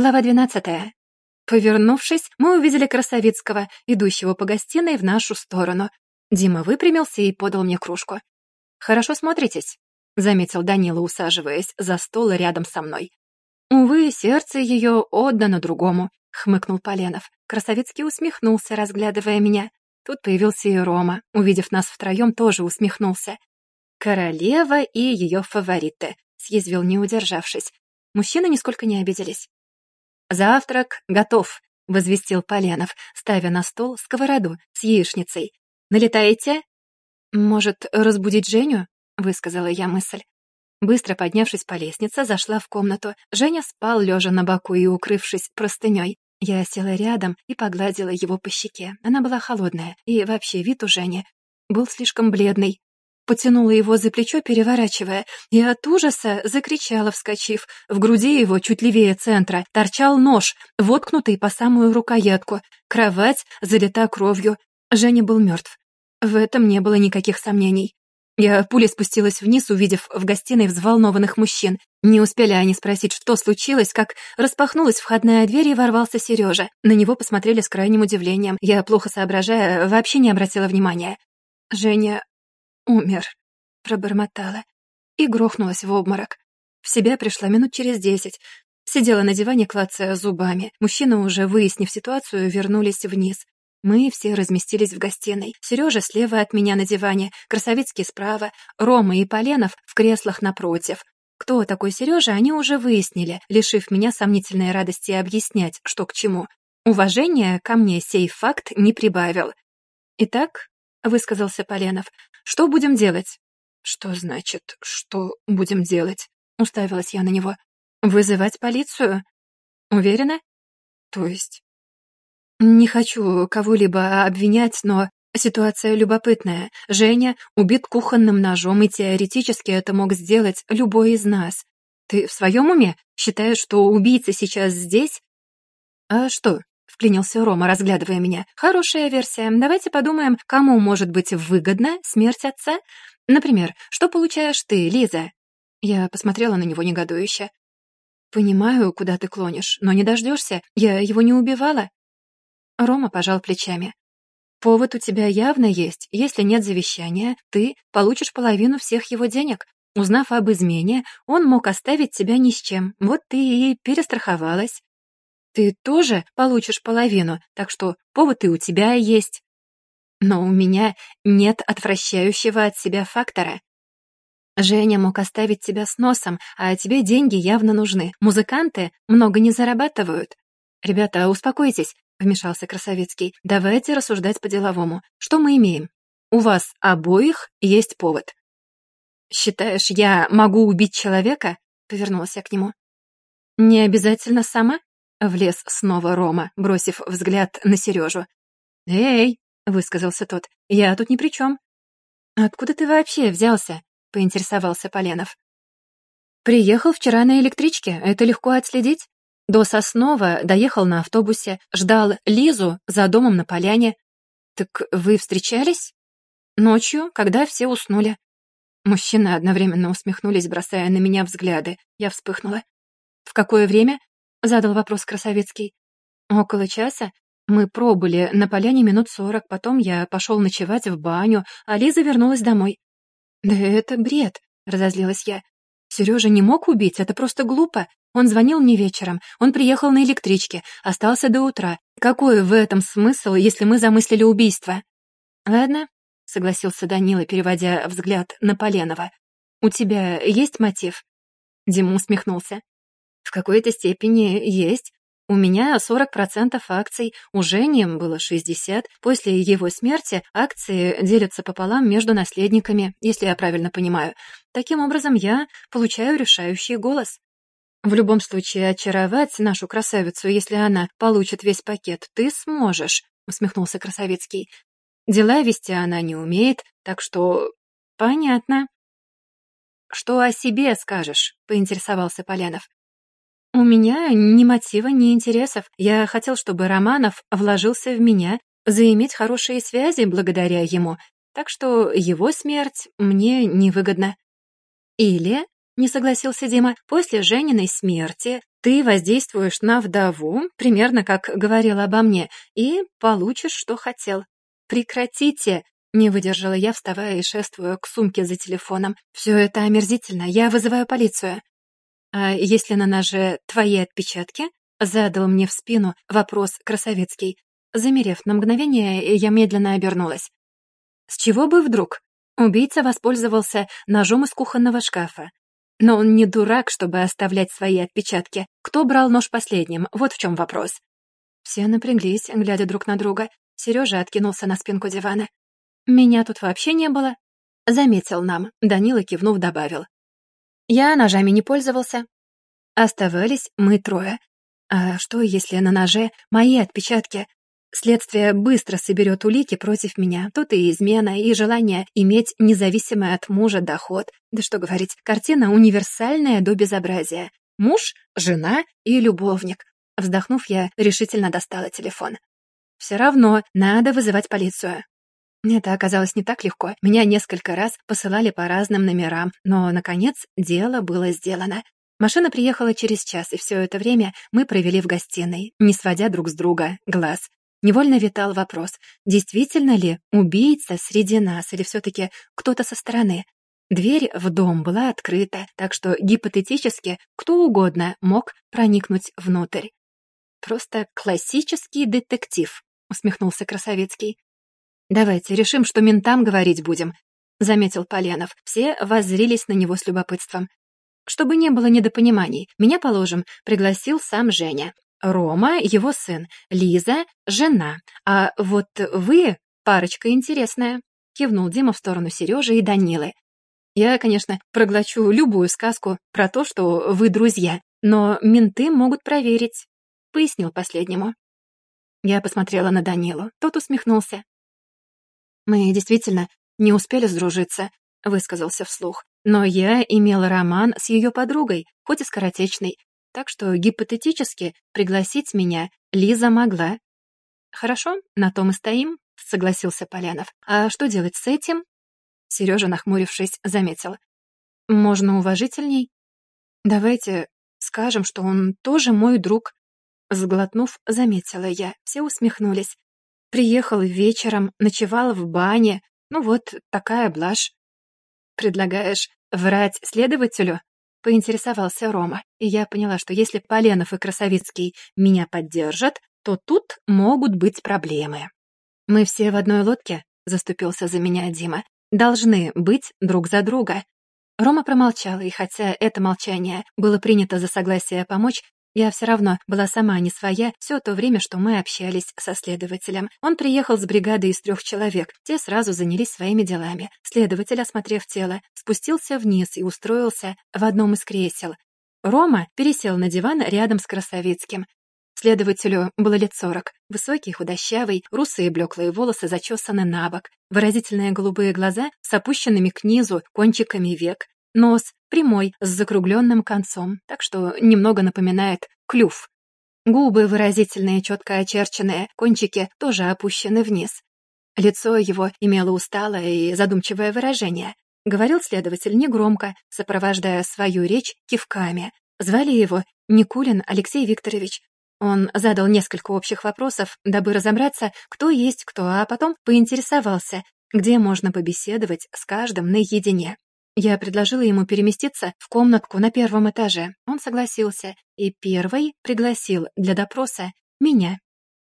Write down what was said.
Глава двенадцатая. Повернувшись, мы увидели Красовицкого, идущего по гостиной в нашу сторону. Дима выпрямился и подал мне кружку. «Хорошо смотритесь», — заметил Данила, усаживаясь за стол рядом со мной. «Увы, сердце ее отдано другому», — хмыкнул Поленов. Красовицкий усмехнулся, разглядывая меня. Тут появился и Рома. Увидев нас втроем, тоже усмехнулся. «Королева и ее фавориты», — съязвил, не удержавшись. Мужчины нисколько не обиделись. «Завтрак готов», — возвестил Поленов, ставя на стол сковороду с яичницей. «Налетаете?» «Может, разбудить Женю?» — высказала я мысль. Быстро поднявшись по лестнице, зашла в комнату. Женя спал, лежа на боку и укрывшись простыней. Я села рядом и погладила его по щеке. Она была холодная, и вообще вид у Жени был слишком бледный потянула его за плечо, переворачивая, и от ужаса закричала, вскочив. В груди его, чуть левее центра, торчал нож, воткнутый по самую рукоятку. Кровать залита кровью. Женя был мертв. В этом не было никаких сомнений. Я пулей спустилась вниз, увидев в гостиной взволнованных мужчин. Не успели они спросить, что случилось, как распахнулась входная дверь и ворвался Сережа. На него посмотрели с крайним удивлением. Я, плохо соображая, вообще не обратила внимания. Женя «Умер», — пробормотала и грохнулась в обморок. В себя пришла минут через десять. Сидела на диване, клацая зубами. Мужчины, уже выяснив ситуацию, вернулись вниз. Мы все разместились в гостиной. Сережа слева от меня на диване, Красовицкий справа, Рома и Поленов в креслах напротив. Кто такой Сережа, они уже выяснили, лишив меня сомнительной радости объяснять, что к чему. Уважения ко мне сей факт не прибавил. Итак, — высказался Поленов. «Что будем делать?» «Что значит, что будем делать?» — уставилась я на него. «Вызывать полицию?» «Уверена?» «То есть?» «Не хочу кого-либо обвинять, но ситуация любопытная. Женя убит кухонным ножом, и теоретически это мог сделать любой из нас. Ты в своем уме считаешь, что убийца сейчас здесь?» «А что, вклинился Рома, разглядывая меня. «Хорошая версия. Давайте подумаем, кому может быть выгодна смерть отца? Например, что получаешь ты, Лиза?» Я посмотрела на него негодующе. «Понимаю, куда ты клонишь, но не дождешься. Я его не убивала». Рома пожал плечами. «Повод у тебя явно есть. Если нет завещания, ты получишь половину всех его денег. Узнав об измене, он мог оставить тебя ни с чем. Вот ты и перестраховалась. Ты тоже получишь половину, так что повод и у тебя есть. Но у меня нет отвращающего от себя фактора. Женя мог оставить тебя с носом, а тебе деньги явно нужны. Музыканты много не зарабатывают. Ребята, успокойтесь, вмешался Красовицкий. Давайте рассуждать по-деловому. Что мы имеем? У вас обоих есть повод. Считаешь, я могу убить человека? Повернулась я к нему. Не обязательно сама, Влез снова Рома, бросив взгляд на Сережу. «Эй!» — высказался тот. «Я тут ни при чем». «Откуда ты вообще взялся?» — поинтересовался Поленов. «Приехал вчера на электричке, это легко отследить. До Соснова доехал на автобусе, ждал Лизу за домом на поляне. Так вы встречались?» «Ночью, когда все уснули». Мужчины одновременно усмехнулись, бросая на меня взгляды. Я вспыхнула. «В какое время?» — задал вопрос Красовицкий. «Около часа. Мы пробыли на поляне минут сорок, потом я пошел ночевать в баню, а Лиза вернулась домой». «Да это бред», — разозлилась я. «Сережа не мог убить, это просто глупо. Он звонил мне вечером, он приехал на электричке, остался до утра. Какой в этом смысл, если мы замыслили убийство?» «Ладно», — согласился Данила, переводя взгляд на Поленова. «У тебя есть мотив?» Дима усмехнулся. В какой-то степени есть. У меня 40% акций, у Жени было 60%. После его смерти акции делятся пополам между наследниками, если я правильно понимаю. Таким образом, я получаю решающий голос. В любом случае, очаровать нашу красавицу, если она получит весь пакет, ты сможешь, усмехнулся Красовицкий. Дела вести она не умеет, так что... Понятно. Что о себе скажешь? поинтересовался Полянов. «У меня ни мотива, ни интересов. Я хотел, чтобы Романов вложился в меня, заиметь хорошие связи благодаря ему, так что его смерть мне невыгодна». «Или», — не согласился Дима. «После Жениной смерти ты воздействуешь на вдову, примерно как говорила обо мне, и получишь, что хотел. Прекратите!» Не выдержала я, вставая и шествуя к сумке за телефоном. «Все это омерзительно, я вызываю полицию». «А если на ноже твои отпечатки?» Задал мне в спину вопрос Красовецкий. Замерев на мгновение, я медленно обернулась. С чего бы вдруг? Убийца воспользовался ножом из кухонного шкафа. Но он не дурак, чтобы оставлять свои отпечатки. Кто брал нож последним? Вот в чем вопрос. Все напряглись, глядя друг на друга. Сережа откинулся на спинку дивана. «Меня тут вообще не было», — заметил нам. Данила, кивнув, добавил. «Я ножами не пользовался». Оставались мы трое. А что, если на ноже мои отпечатки? Следствие быстро соберет улики против меня. Тут и измена, и желание иметь независимый от мужа доход. Да что говорить, картина универсальная до безобразия. Муж, жена и любовник. Вздохнув, я решительно достала телефон. Все равно надо вызывать полицию. Это оказалось не так легко. Меня несколько раз посылали по разным номерам, но, наконец, дело было сделано. Машина приехала через час, и все это время мы провели в гостиной, не сводя друг с друга глаз. Невольно витал вопрос, действительно ли убийца среди нас или все-таки кто-то со стороны. Дверь в дом была открыта, так что гипотетически кто угодно мог проникнуть внутрь. «Просто классический детектив», — усмехнулся Красовецкий. «Давайте решим, что ментам говорить будем», — заметил Поленов. Все воззрились на него с любопытством. Чтобы не было недопониманий, меня, положим, пригласил сам Женя. Рома — его сын, Лиза — жена. А вот вы — парочка интересная. Кивнул Дима в сторону Сережи и Данилы. Я, конечно, проглочу любую сказку про то, что вы друзья, но менты могут проверить, — пояснил последнему. Я посмотрела на Данилу, тот усмехнулся. Мы действительно не успели сдружиться, — высказался вслух. Но я имела роман с ее подругой, хоть и скоротечный, так что гипотетически пригласить меня Лиза могла. «Хорошо, на том и стоим», — согласился Полянов. «А что делать с этим?» Сережа, нахмурившись, заметил. «Можно уважительней?» «Давайте скажем, что он тоже мой друг», — сглотнув, заметила я. Все усмехнулись. «Приехал вечером, ночевал в бане. Ну вот, такая блажь». «Предлагаешь врать следователю?» — поинтересовался Рома, и я поняла, что если Поленов и Красовицкий меня поддержат, то тут могут быть проблемы. «Мы все в одной лодке», — заступился за меня Дима, «должны быть друг за друга». Рома промолчал, и хотя это молчание было принято за согласие помочь, я все равно была сама не своя все то время, что мы общались со следователем. Он приехал с бригадой из трех человек. Те сразу занялись своими делами. Следователь, осмотрев тело, спустился вниз и устроился в одном из кресел. Рома пересел на диван рядом с Красовицким. Следователю было лет сорок. Высокий, худощавый, русые блеклые волосы зачесаны на бок, выразительные голубые глаза с опущенными к низу кончиками век, Нос прямой, с закругленным концом, так что немного напоминает клюв. Губы выразительные, четко очерченные, кончики тоже опущены вниз. Лицо его имело усталое и задумчивое выражение. Говорил следователь негромко, сопровождая свою речь кивками. Звали его Никулин Алексей Викторович. Он задал несколько общих вопросов, дабы разобраться, кто есть кто, а потом поинтересовался, где можно побеседовать с каждым наедине. Я предложила ему переместиться в комнатку на первом этаже. Он согласился и первый пригласил для допроса меня.